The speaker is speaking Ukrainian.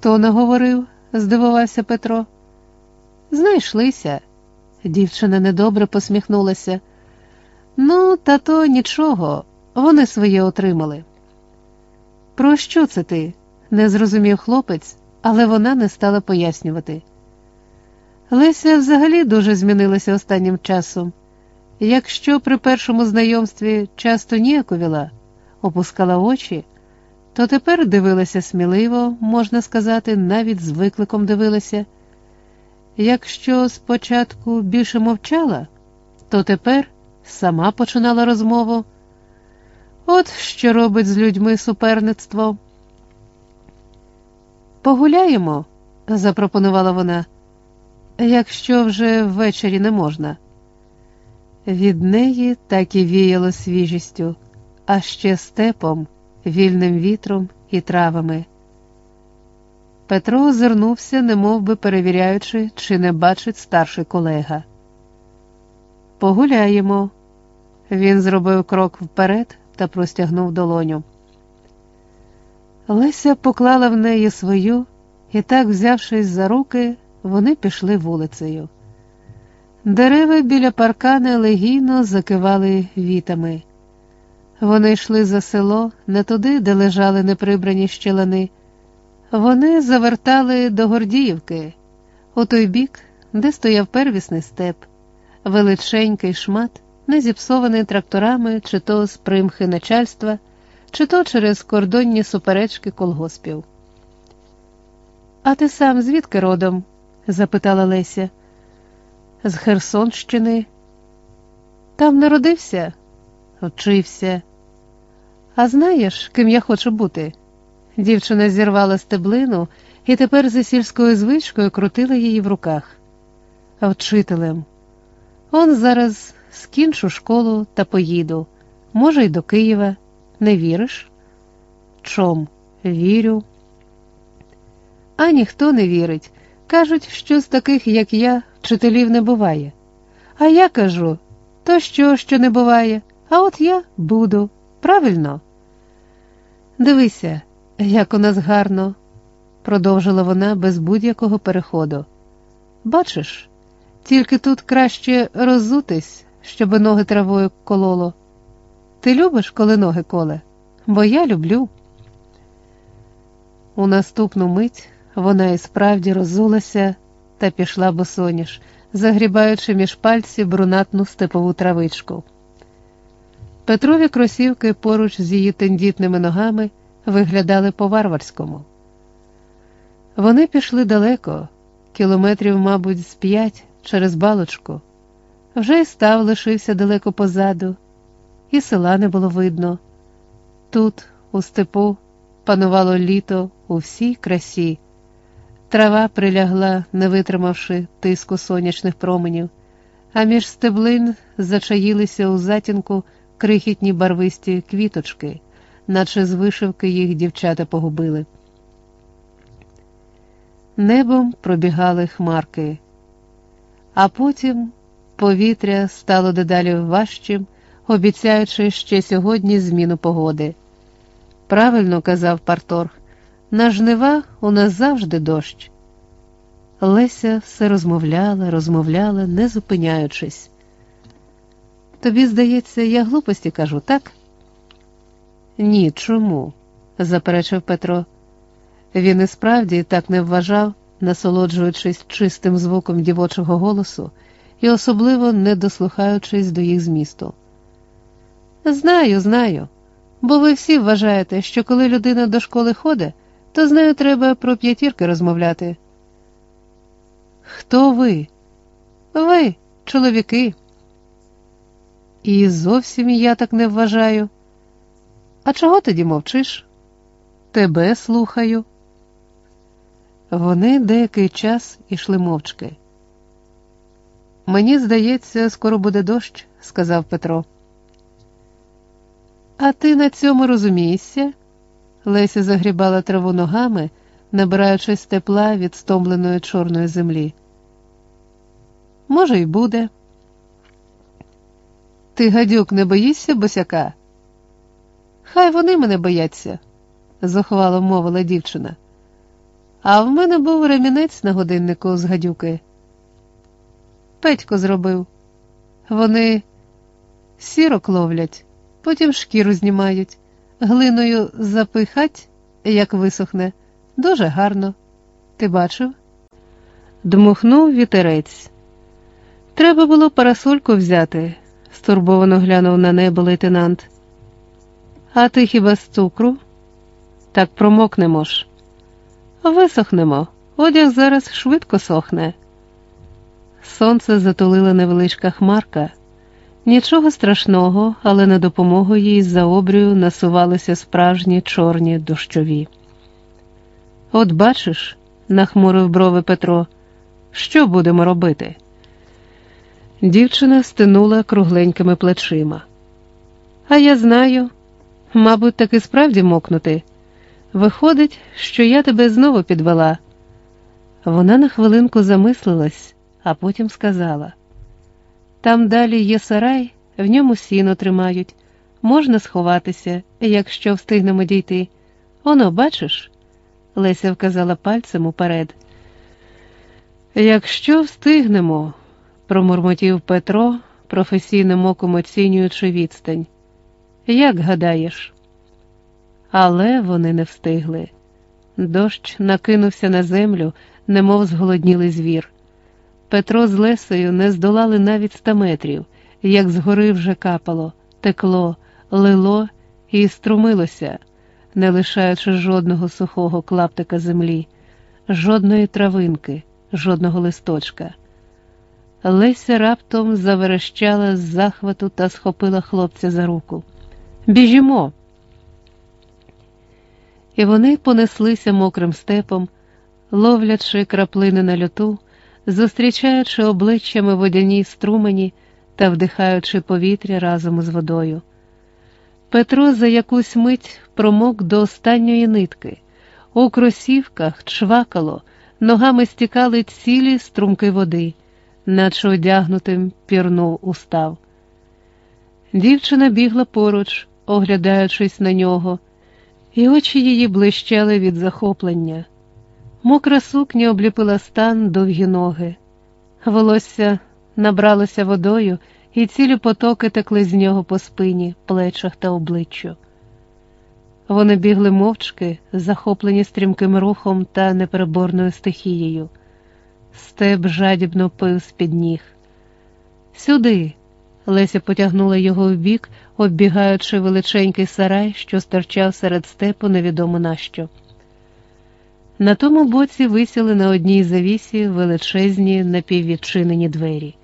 Хто наговорив? здивувався Петро. Знайшлися. Дівчина недобре посміхнулася. Ну, та то нічого, вони своє отримали. Про що це ти? не зрозумів хлопець, але вона не стала пояснювати. Леся взагалі дуже змінилася останнім часом. Якщо при першому знайомстві часто ніяковіла, опускала очі, то тепер дивилася сміливо, можна сказати, навіть з викликом дивилася. Якщо спочатку більше мовчала, то тепер сама починала розмову. От що робить з людьми суперництво. Погуляємо, запропонувала вона, якщо вже ввечері не можна. Від неї так і віяло свіжістю, а ще степом, вільним вітром і травами. Петро озирнувся, немов би перевіряючи, чи не бачить старший колега. Погуляємо. Він зробив крок вперед та простягнув долоню. Леся поклала в неї свою, і так, взявшись за руки, вони пішли вулицею. Дерева біля паркани легійно закивали вітами. Вони йшли за село, не туди, де лежали неприбрані щелани. Вони завертали до Гордіївки, у той бік, де стояв первісний степ, величенький шмат, не зіпсований тракторами, чи то з примхи начальства, чи то через кордонні суперечки колгоспів. А ти сам звідки родом? запитала Леся. З Херсонщини. Там народився, вчився. А знаєш, ким я хочу бути? Дівчина зірвала стеблину і тепер за сільською звичкою крутила її в руках. Вчителем. Он зараз скінчу школу та поїду. Може, й до Києва. Не віриш? Чом? Вірю. А ніхто не вірить. Кажуть, що з таких, як я, вчителів не буває. А я кажу то що, що не буває, а от я буду. Правильно? Дивися, як у нас гарно, продовжила вона без будь-якого переходу. Бачиш, тільки тут краще роззутись, щоби ноги травою кололо. Ти любиш, коли ноги коле? Бо я люблю. У наступну мить вона і справді розулася та пішла босоніж, загрібаючи між пальці брунатну степову травичку. Петрові кросівки поруч з її тендітними ногами виглядали по-варварському. Вони пішли далеко, кілометрів, мабуть, з п'ять через балочку. Вже й став лишився далеко позаду, і села не було видно. Тут, у степу, панувало літо у всій красі. Трава прилягла, не витримавши тиску сонячних променів, а між стеблин зачаїлися у затінку крихітні барвисті квіточки, наче з вишивки їх дівчата погубили. Небом пробігали хмарки, а потім повітря стало дедалі важчим, обіцяючи ще сьогодні зміну погоди. Правильно казав Парторг, на жнива у нас завжди дощ. Леся все розмовляла, розмовляла, не зупиняючись. Тобі, здається, я глупості кажу, так? Ні, чому? заперечив Петро. Він і справді так не вважав, насолоджуючись чистим звуком дівочого голосу і особливо не дослухаючись до їх змісту. Знаю, знаю, бо ви всі вважаєте, що коли людина до школи ходить, то з нею треба про п'ятірки розмовляти. Хто ви? Ви, чоловіки. І зовсім я так не вважаю. А чого тоді мовчиш? Тебе слухаю. Вони деякий час ішли мовчки. Мені здається, скоро буде дощ, сказав Петро. А ти на цьому розумієшся? Леся загрібала траву ногами, набираючись тепла від стомленої чорної землі. Може, й буде. Ти, гадюк, не боїшся босяка? Хай вони мене бояться, зухвало мовила дівчина. А в мене був ремінець на годиннику з гадюки. Петько зробив. Вони сірок ловлять, потім шкіру знімають, глиною запихать, як висохне, дуже гарно. Ти бачив? Дмухнув вітерець. Треба було парасольку взяти, стурбовано глянув на небо лейтенант. А ти хіба з цукру? Так промокнемо ж. Висохнемо, одяг зараз швидко сохне. Сонце затулила невеличка хмарка. Нічого страшного, але на допомогу їй за обрію насувалися справжні чорні дощові. От бачиш, нахмурив брови Петро, що будемо робити? Дівчина стинула кругленькими плечима. А я знаю, мабуть, таки справді мокнути. Виходить, що я тебе знову підвела. Вона на хвилинку замислилась, а потім сказала: там далі є сарай, в ньому сіно тримають, можна сховатися, якщо встигнемо дійти. Оно, бачиш? Леся вказала пальцем уперед. Якщо встигнемо, промурмотів Петро, професійним оком оцінюючи відстань. Як гадаєш? Але вони не встигли. Дощ накинувся на землю, немов зголоднілий звір. Петро з Лесею не здолали навіть ста метрів, як згори вже капало, текло, лило і струмилося, не лишаючи жодного сухого клаптика землі, жодної травинки, жодного листочка. Леся раптом заверещала з захвату та схопила хлопця за руку. Біжімо! І вони понеслися мокрим степом, ловлячи краплини на льоту, зустрічаючи обличчями водяні струмені та вдихаючи повітря разом із водою. Петро за якусь мить промок до останньої нитки. У кросівках чвакало, ногами стікали цілі струмки води, наче одягнутим пірнув устав. Дівчина бігла поруч, оглядаючись на нього, і очі її блищали від захоплення. Мокра сукня обліпила стан довгі ноги, волосся набралося водою, і цілі потоки текли з нього по спині, плечах та обличчю. Вони бігли мовчки, захоплені стрімким рухом та непереборною стихією. Степ жадібно пив з-під ніг. Сюди. Леся потягнула його вбік, оббігаючи величенький сарай, що стирчав серед степу невідомо нащо. На тому боці висіли на одній завісі величезні напіввідчинені двері.